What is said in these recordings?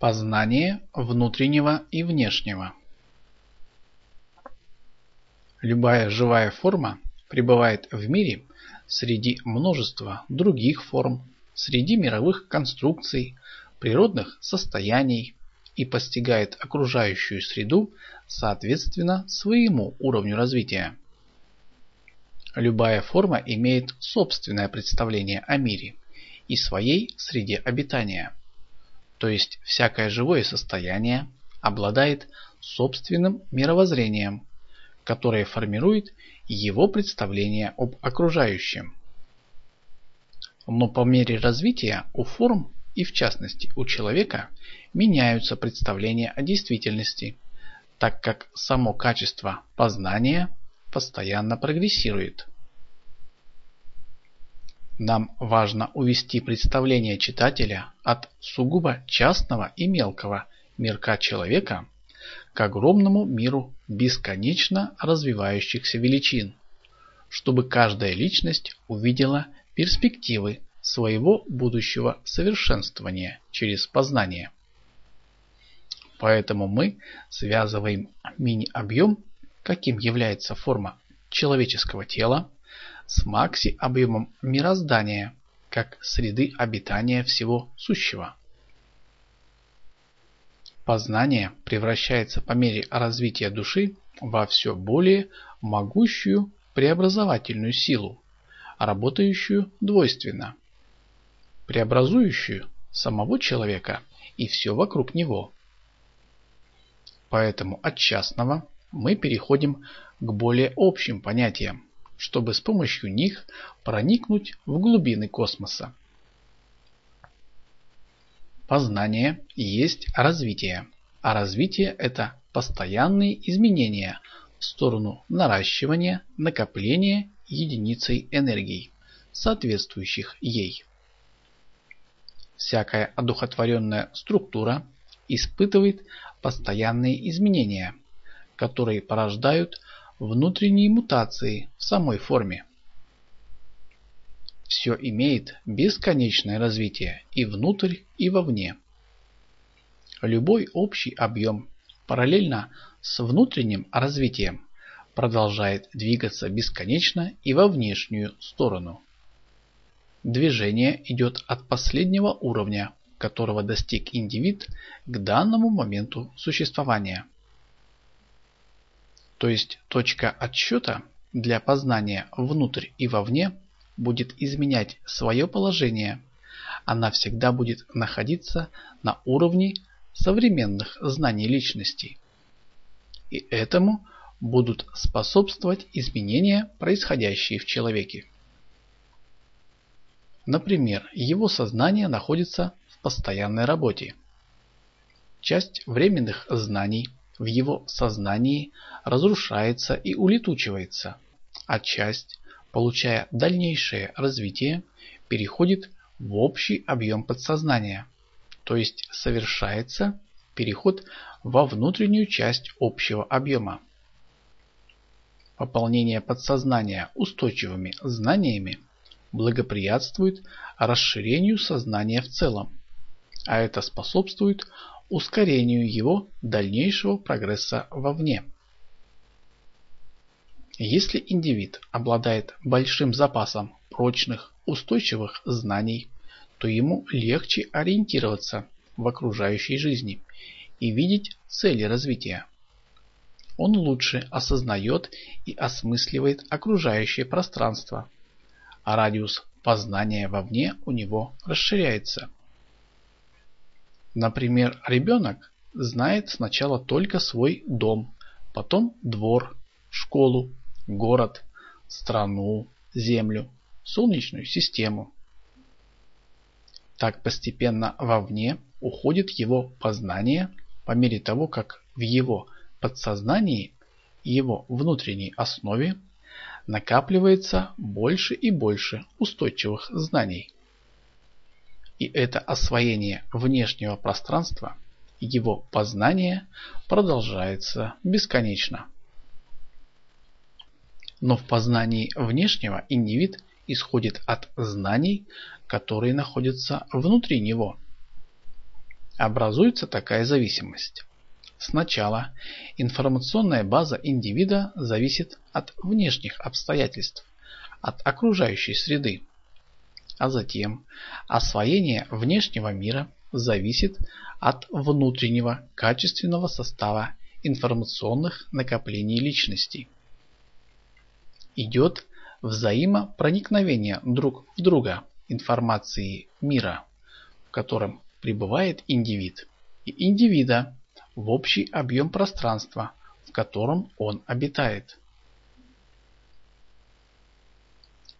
Познание внутреннего и внешнего. Любая живая форма пребывает в мире среди множества других форм, среди мировых конструкций, природных состояний и постигает окружающую среду соответственно своему уровню развития. Любая форма имеет собственное представление о мире и своей среде обитания – то есть всякое живое состояние, обладает собственным мировоззрением, которое формирует его представление об окружающем. Но по мере развития у форм и в частности у человека меняются представления о действительности, так как само качество познания постоянно прогрессирует. Нам важно увести представление читателя от сугубо частного и мелкого мирка человека к огромному миру бесконечно развивающихся величин, чтобы каждая личность увидела перспективы своего будущего совершенствования через познание. Поэтому мы связываем мини-объем, каким является форма человеческого тела, с макси-объемом мироздания, как среды обитания всего сущего. Познание превращается по мере развития души во все более могущую преобразовательную силу, работающую двойственно, преобразующую самого человека и все вокруг него. Поэтому от частного мы переходим к более общим понятиям, чтобы с помощью них проникнуть в глубины космоса. Познание есть развитие, а развитие – это постоянные изменения в сторону наращивания, накопления единицей энергии, соответствующих ей. Всякая одухотворенная структура испытывает постоянные изменения, которые порождают внутренние мутации в самой форме. Все имеет бесконечное развитие и внутрь, и вовне. Любой общий объем параллельно с внутренним развитием продолжает двигаться бесконечно и во внешнюю сторону. Движение идет от последнего уровня, которого достиг индивид к данному моменту существования – то есть точка отсчета для познания внутрь и вовне будет изменять свое положение. Она всегда будет находиться на уровне современных знаний личности. И этому будут способствовать изменения, происходящие в человеке. Например, его сознание находится в постоянной работе. Часть временных знаний – в его сознании разрушается и улетучивается, а часть, получая дальнейшее развитие, переходит в общий объем подсознания, то есть совершается переход во внутреннюю часть общего объема. Пополнение подсознания устойчивыми знаниями благоприятствует расширению сознания в целом, а это способствует ускорению его дальнейшего прогресса вовне. Если индивид обладает большим запасом прочных, устойчивых знаний, то ему легче ориентироваться в окружающей жизни и видеть цели развития. Он лучше осознает и осмысливает окружающее пространство, а радиус познания вовне у него расширяется. Например, ребенок знает сначала только свой дом, потом двор, школу, город, страну, землю, солнечную систему. Так постепенно вовне уходит его познание по мере того, как в его подсознании и его внутренней основе накапливается больше и больше устойчивых знаний. И это освоение внешнего пространства, его познание продолжается бесконечно. Но в познании внешнего индивид исходит от знаний, которые находятся внутри него. образуется такая зависимость. Сначала информационная база индивида зависит от внешних обстоятельств, от окружающей среды, а затем освоение внешнего мира зависит от внутреннего качественного состава информационных накоплений личностей. Идет взаимопроникновение друг в друга информации мира, в котором пребывает индивид, и индивида в общий объем пространства, в котором он обитает.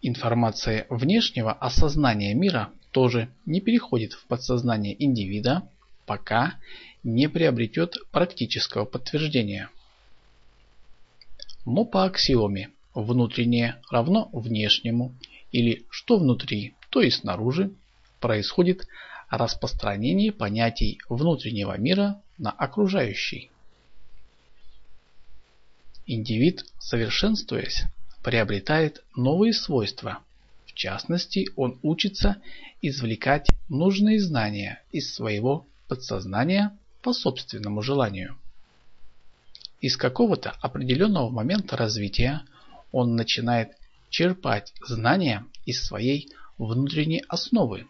Информация внешнего осознания мира тоже не переходит в подсознание индивида, пока не приобретет практического подтверждения. Но по аксиоме внутреннее равно внешнему или что внутри, то и снаружи происходит распространение понятий внутреннего мира на окружающий. Индивид, совершенствуясь, приобретает новые свойства. В частности, он учится извлекать нужные знания из своего подсознания по собственному желанию. Из какого-то определенного момента развития он начинает черпать знания из своей внутренней основы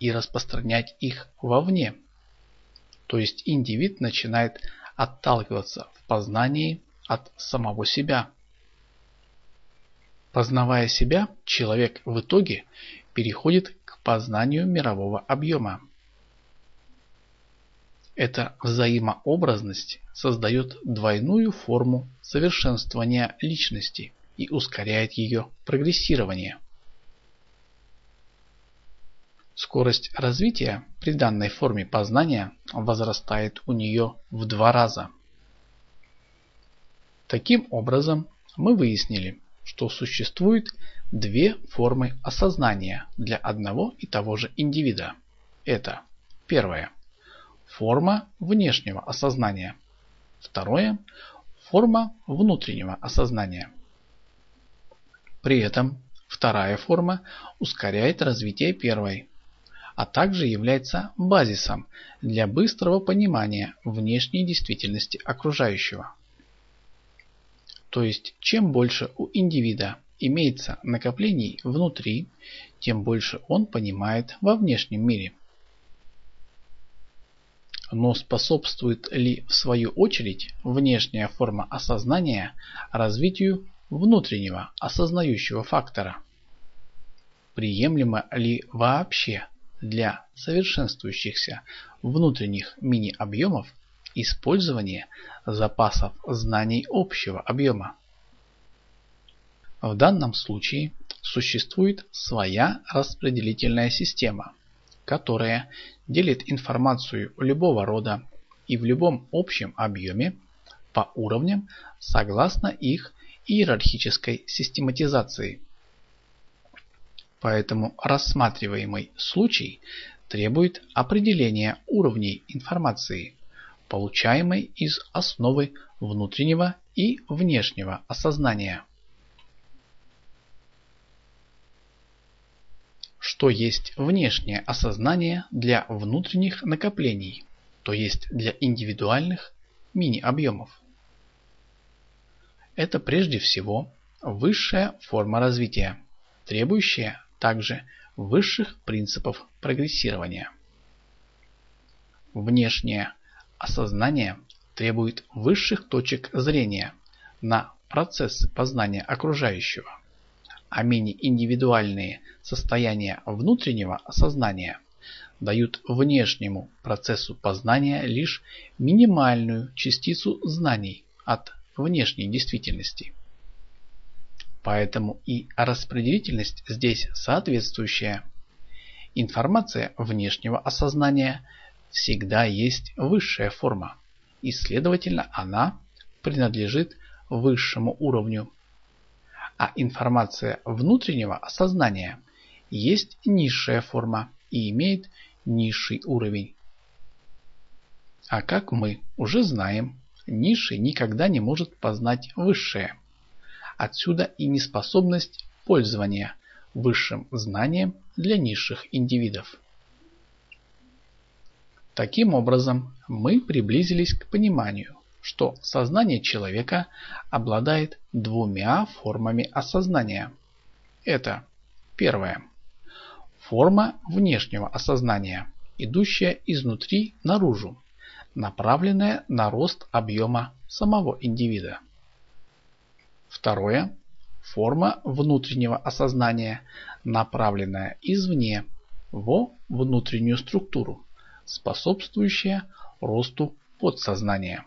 и распространять их вовне. То есть индивид начинает отталкиваться в познании от самого себя. Познавая себя, человек в итоге переходит к познанию мирового объема. Эта взаимообразность создает двойную форму совершенствования личности и ускоряет ее прогрессирование. Скорость развития при данной форме познания возрастает у нее в два раза. Таким образом, мы выяснили, что существует две формы осознания для одного и того же индивида. Это первое – форма внешнего осознания. Второе – форма внутреннего осознания. При этом вторая форма ускоряет развитие первой, а также является базисом для быстрого понимания внешней действительности окружающего. То есть, чем больше у индивида имеется накоплений внутри, тем больше он понимает во внешнем мире. Но способствует ли в свою очередь внешняя форма осознания развитию внутреннего осознающего фактора? Приемлемо ли вообще для совершенствующихся внутренних мини-объемов использование запасов знаний общего объема. В данном случае существует своя распределительная система, которая делит информацию любого рода и в любом общем объеме по уровням согласно их иерархической систематизации. Поэтому рассматриваемый случай требует определения уровней информации, получаемой из основы внутреннего и внешнего осознания. Что есть внешнее осознание для внутренних накоплений, то есть для индивидуальных мини-объемов? Это прежде всего высшая форма развития, требующая также высших принципов прогрессирования. Внешнее осознание требует высших точек зрения на процессы познания окружающего, а менее индивидуальные состояния внутреннего осознания дают внешнему процессу познания лишь минимальную частицу знаний от внешней действительности. Поэтому и распределительность здесь соответствующая. Информация внешнего осознания всегда есть высшая форма, и следовательно она принадлежит высшему уровню. А информация внутреннего осознания есть низшая форма и имеет низший уровень. А как мы уже знаем, низший никогда не может познать высшее. Отсюда и неспособность пользования высшим знанием для низших индивидов. Таким образом, мы приблизились к пониманию, что сознание человека обладает двумя формами осознания. Это первое. Форма внешнего осознания, идущая изнутри наружу, направленная на рост объема самого индивида. Второе. Форма внутреннего осознания, направленная извне во внутреннюю структуру, способствующая росту подсознания.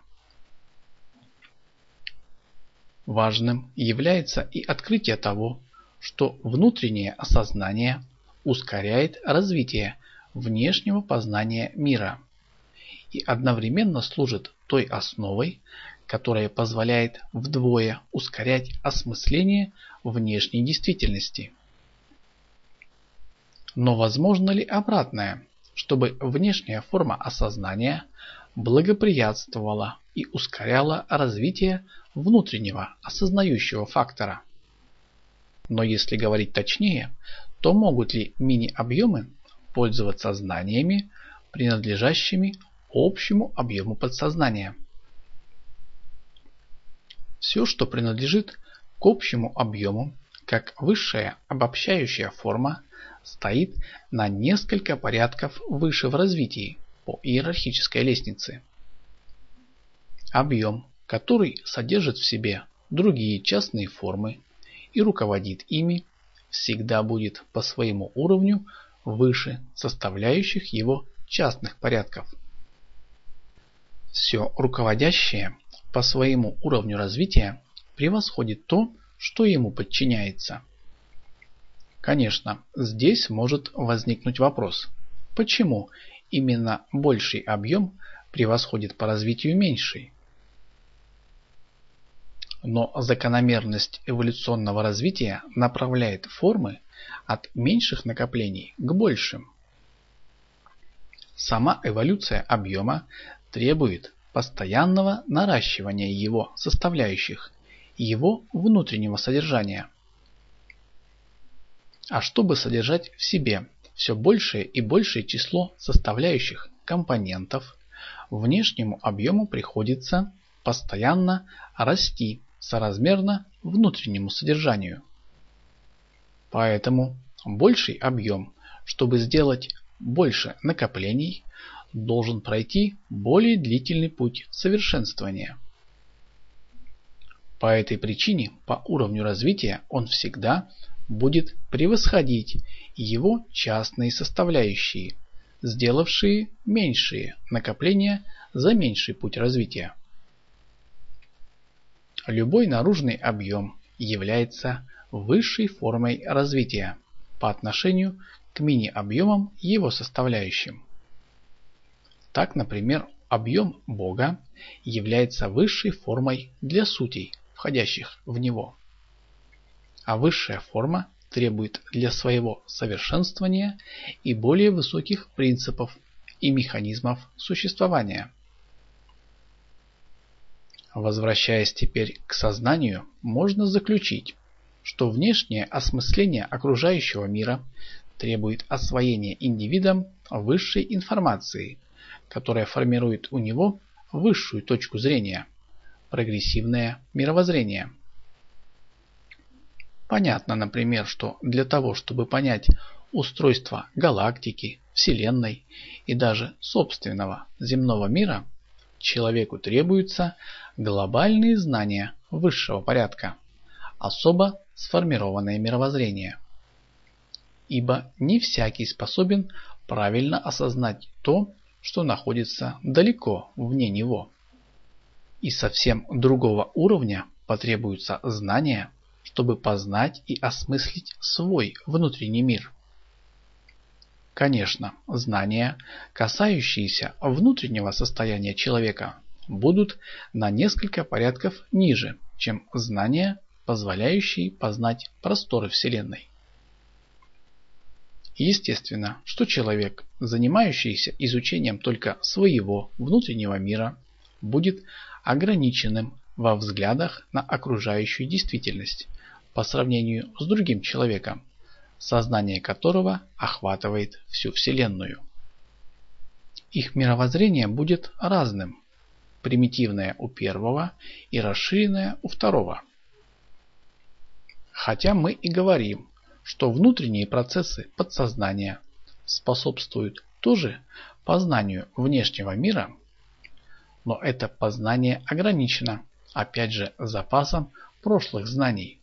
Важным является и открытие того, что внутреннее осознание ускоряет развитие внешнего познания мира и одновременно служит той основой, которая позволяет вдвое ускорять осмысление внешней действительности. Но возможно ли обратное, чтобы внешняя форма осознания благоприятствовала и ускоряла развитие внутреннего осознающего фактора? Но если говорить точнее, то могут ли мини-объемы пользоваться знаниями, принадлежащими общему объему подсознания? Все, что принадлежит к общему объему, как высшая обобщающая форма, стоит на несколько порядков выше в развитии по иерархической лестнице. Объем, который содержит в себе другие частные формы и руководит ими, всегда будет по своему уровню выше составляющих его частных порядков. Все руководящее по своему уровню развития превосходит то, что ему подчиняется. Конечно, здесь может возникнуть вопрос, почему именно больший объем превосходит по развитию меньший? Но закономерность эволюционного развития направляет формы от меньших накоплений к большим. Сама эволюция объема требует постоянного наращивания его составляющих, его внутреннего содержания. А чтобы содержать в себе все большее и большее число составляющих компонентов, внешнему объему приходится постоянно расти соразмерно внутреннему содержанию. Поэтому больший объем, чтобы сделать больше накоплений, должен пройти более длительный путь совершенствования. По этой причине по уровню развития он всегда будет превосходить его частные составляющие, сделавшие меньшие накопления за меньший путь развития. Любой наружный объем является высшей формой развития по отношению к мини-объемам его составляющим. Так, например, объем Бога является высшей формой для сутей, входящих в него. А высшая форма требует для своего совершенствования и более высоких принципов и механизмов существования. Возвращаясь теперь к сознанию, можно заключить, что внешнее осмысление окружающего мира требует освоения индивидом высшей информации, которая формирует у него высшую точку зрения – прогрессивное мировоззрение. Понятно, например, что для того, чтобы понять устройство галактики, Вселенной и даже собственного земного мира, человеку требуются глобальные знания высшего порядка, особо сформированное мировоззрение. Ибо не всякий способен правильно осознать то, что находится далеко вне него. И совсем другого уровня потребуются знания, чтобы познать и осмыслить свой внутренний мир. Конечно, знания, касающиеся внутреннего состояния человека, будут на несколько порядков ниже, чем знания, позволяющие познать просторы Вселенной. Естественно, что человек, занимающийся изучением только своего внутреннего мира, будет ограниченным во взглядах на окружающую действительность по сравнению с другим человеком, сознание которого охватывает всю Вселенную. их мировоззрение будет разным. Примитивное у первого и расширенное у второго. Хотя мы и говорим, что внутренние процессы подсознания способствуют тоже познанию внешнего мира, но это познание ограничено, опять же, запасом прошлых знаний.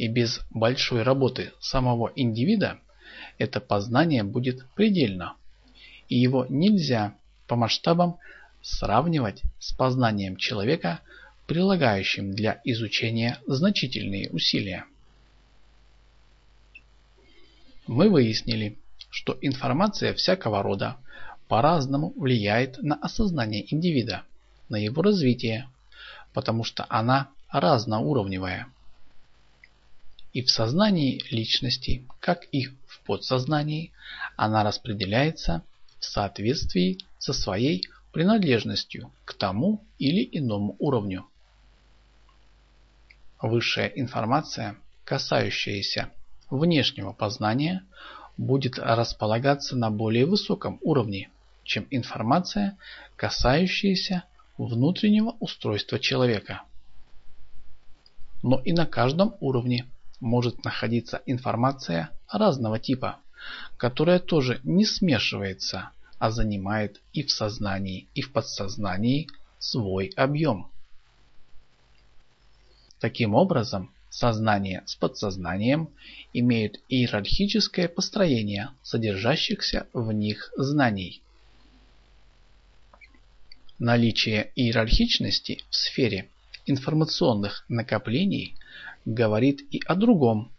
И без большой работы самого индивида это познание будет предельно, и его нельзя по масштабам сравнивать с познанием человека, прилагающим для изучения значительные усилия. Мы выяснили, что информация всякого рода по-разному влияет на осознание индивида, на его развитие, потому что она разноуровневая. И в сознании личности, как и в подсознании, она распределяется в соответствии со своей принадлежностью к тому или иному уровню. Высшая информация, касающаяся внешнего познания, будет располагаться на более высоком уровне, чем информация, касающаяся внутреннего устройства человека. Но и на каждом уровне может находиться информация разного типа, которая тоже не смешивается, а занимает и в сознании, и в подсознании свой объем. Таким образом, сознание с подсознанием имеют иерархическое построение содержащихся в них знаний. Наличие иерархичности в сфере информационных накоплений говорит и о другом,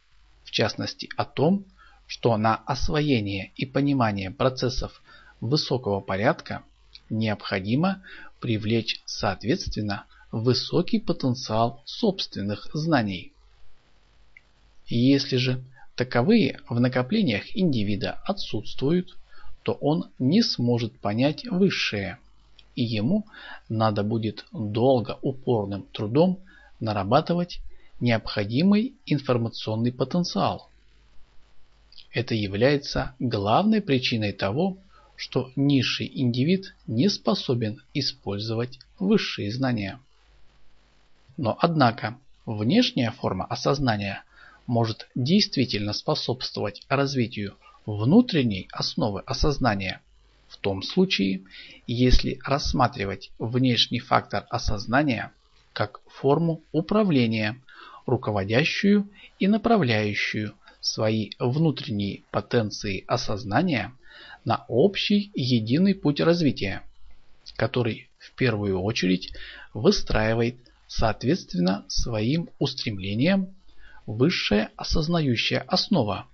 в частности о том, что на освоение и понимание процессов высокого порядка необходимо привлечь соответственно высокий потенциал собственных знаний. Если же таковые в накоплениях индивида отсутствуют, то он не сможет понять высшее – и ему надо будет долго упорным трудом нарабатывать необходимый информационный потенциал. Это является главной причиной того, что низший индивид не способен использовать высшие знания. Но однако внешняя форма осознания может действительно способствовать развитию внутренней основы осознания – в том случае, если рассматривать внешний фактор осознания как форму управления, руководящую и направляющую свои внутренние потенции осознания на общий единый путь развития, который в первую очередь выстраивает соответственно своим устремлениям высшая осознающая основа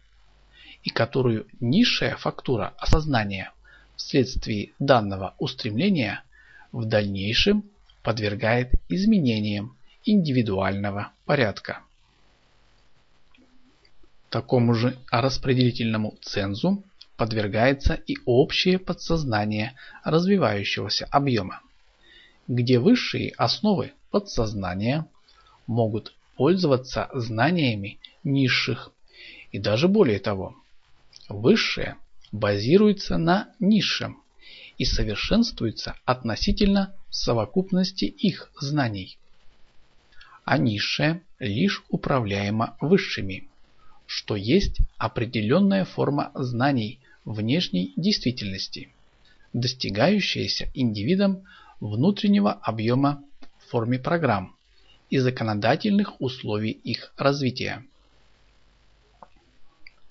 и которую низшая фактура осознания вследствие данного устремления в дальнейшем подвергает изменениям индивидуального порядка. Такому же распределительному цензу подвергается и общее подсознание развивающегося объема, где высшие основы подсознания могут пользоваться знаниями низших и даже более того, высшее базируется на низшем и совершенствуется относительно совокупности их знаний. А низшее лишь управляемо высшими, что есть определенная форма знаний внешней действительности, достигающаяся индивидом внутреннего объема в форме программ и законодательных условий их развития.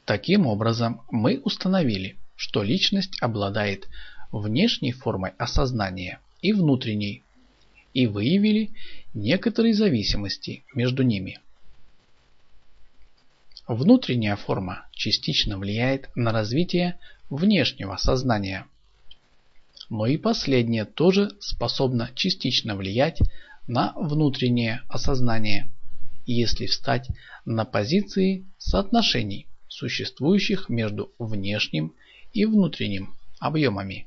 Таким образом, мы установили, что личность обладает внешней формой осознания и внутренней, и выявили некоторые зависимости между ними. Внутренняя форма частично влияет на развитие внешнего сознания, но и последнее тоже способно частично влиять на внутреннее осознание, если встать на позиции соотношений существующих между внешним и внутренним объемами.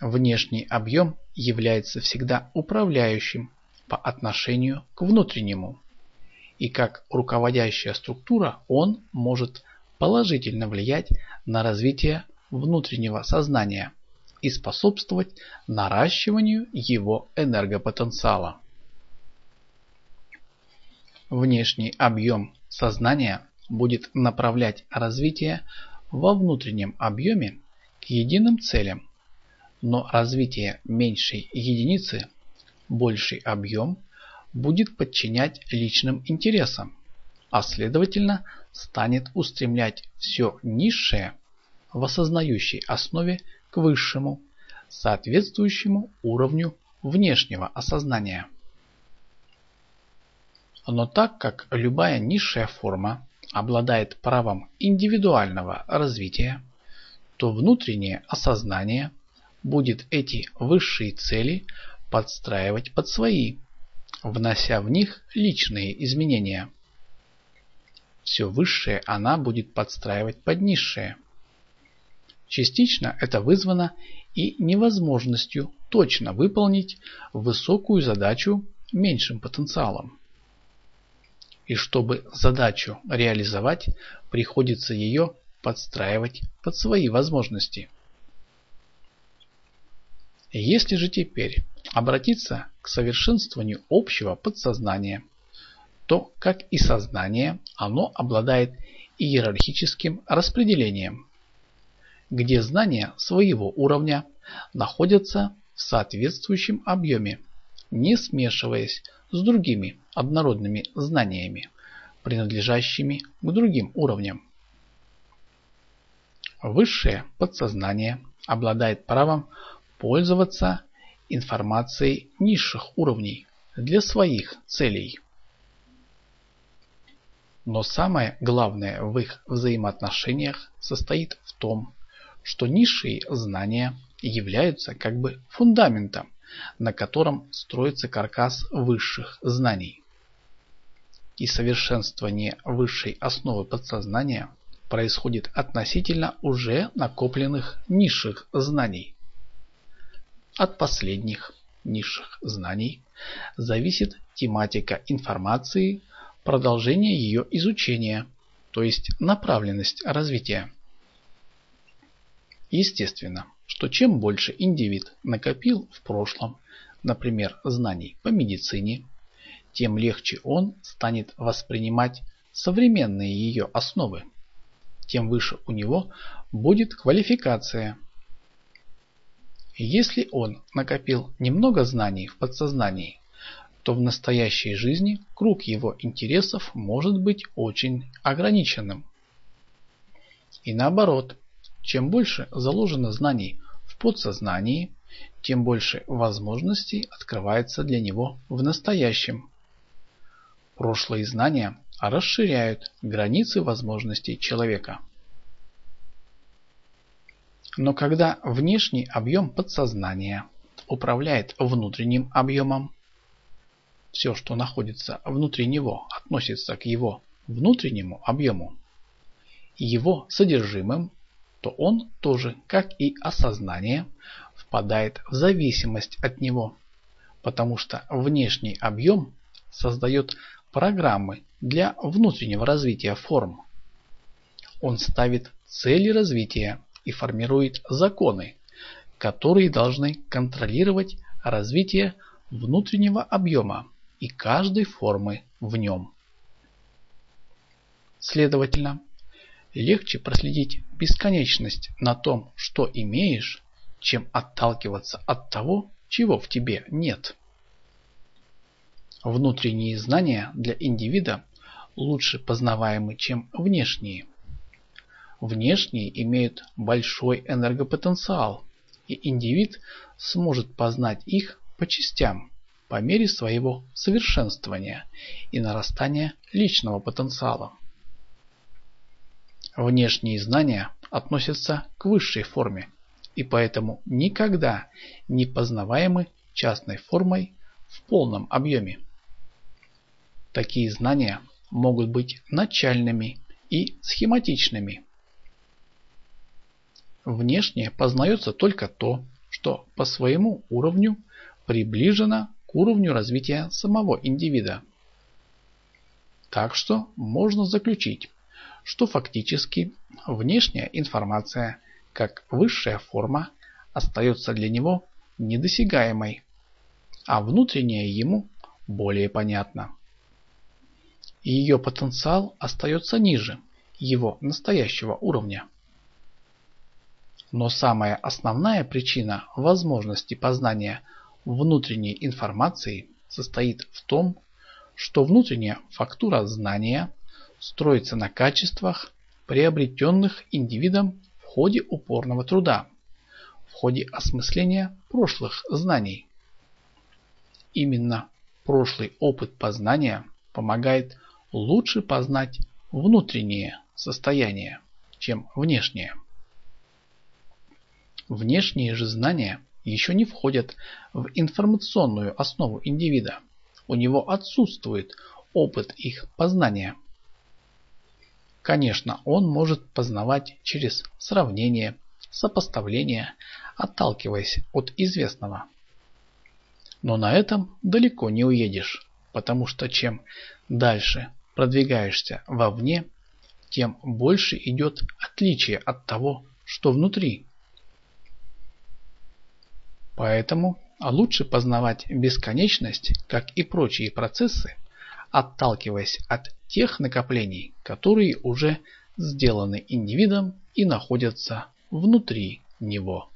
Внешний объем является всегда управляющим по отношению к внутреннему, и как руководящая структура он может положительно влиять на развитие внутреннего сознания и способствовать наращиванию его энергопотенциала. Внешний объем сознания будет направлять развитие во внутреннем объеме к единым целям, но развитие меньшей единицы, больший объем, будет подчинять личным интересам, а следовательно станет устремлять все низшее в осознающей основе к высшему, соответствующему уровню внешнего осознания. Но так как любая низшая форма обладает правом индивидуального развития, то внутреннее осознание будет эти высшие цели подстраивать под свои, внося в них личные изменения. Все высшее она будет подстраивать под низшее. Частично это вызвано и невозможностью точно выполнить высокую задачу меньшим потенциалом. И чтобы задачу реализовать, приходится ее подстраивать под свои возможности. Если же теперь обратиться к совершенствованию общего подсознания, то, как и сознание, оно обладает иерархическим распределением, где знания своего уровня находятся в соответствующем объеме, не смешиваясь с другими однородными знаниями, принадлежащими к другим уровням. Высшее подсознание обладает правом пользоваться информацией низших уровней для своих целей. Но самое главное в их взаимоотношениях состоит в том, что низшие знания являются как бы фундаментом, на котором строится каркас высших знаний. И совершенствование высшей основы подсознания происходит относительно уже накопленных низших знаний. От последних низших знаний зависит тематика информации, продолжение ее изучения, то есть направленность развития. Естественно, что чем больше индивид накопил в прошлом, например, знаний по медицине, тем легче он станет воспринимать современные ее основы тем выше у него будет квалификация. Если он накопил немного знаний в подсознании, то в настоящей жизни круг его интересов может быть очень ограниченным. И наоборот, чем больше заложено знаний в подсознании, тем больше возможностей открывается для него в настоящем. Прошлые знания расширяют границы возможностей человека. Но когда внешний объем подсознания управляет внутренним объемом, все, что находится внутри него, относится к его внутреннему объему его содержимым, то он тоже, как и осознание, впадает в зависимость от него, потому что внешний объем создает программы для внутреннего развития форм. Он ставит цели развития и формирует законы, которые должны контролировать развитие внутреннего объема и каждой формы в нем. Следовательно, легче проследить бесконечность на том, что имеешь, чем отталкиваться от того, чего в тебе нет. Внутренние знания для индивида лучше познаваемы, чем внешние. Внешние имеют большой энергопотенциал, и индивид сможет познать их по частям, по мере своего совершенствования и нарастания личного потенциала. Внешние знания относятся к высшей форме и поэтому никогда не познаваемы частной формой в полном объеме. Такие знания могут быть начальными и схематичными. Внешне познается только то, что по своему уровню приближено к уровню развития самого индивида. Так что можно заключить, что фактически внешняя информация как высшая форма остается для него недосягаемой, а внутренняя ему более понятна. Ее потенциал остается ниже его настоящего уровня. Но самая основная причина возможности познания внутренней информации состоит в том, что внутренняя фактура знания строится на качествах, приобретенных индивидом в ходе упорного труда, в ходе осмысления прошлых знаний. Именно прошлый опыт познания помогает лучше познать внутреннее состояние, чем внешнее. Внешние же знания еще не входят в информационную основу индивида. У него отсутствует опыт их познания. Конечно, он может познавать через сравнение, сопоставление, отталкиваясь от известного. Но на этом далеко не уедешь, потому что чем дальше продвигаешься вовне, тем больше идет отличие от того, что внутри. Поэтому лучше познавать бесконечность, как и прочие процессы, отталкиваясь от тех накоплений, которые уже сделаны индивидом и находятся внутри него.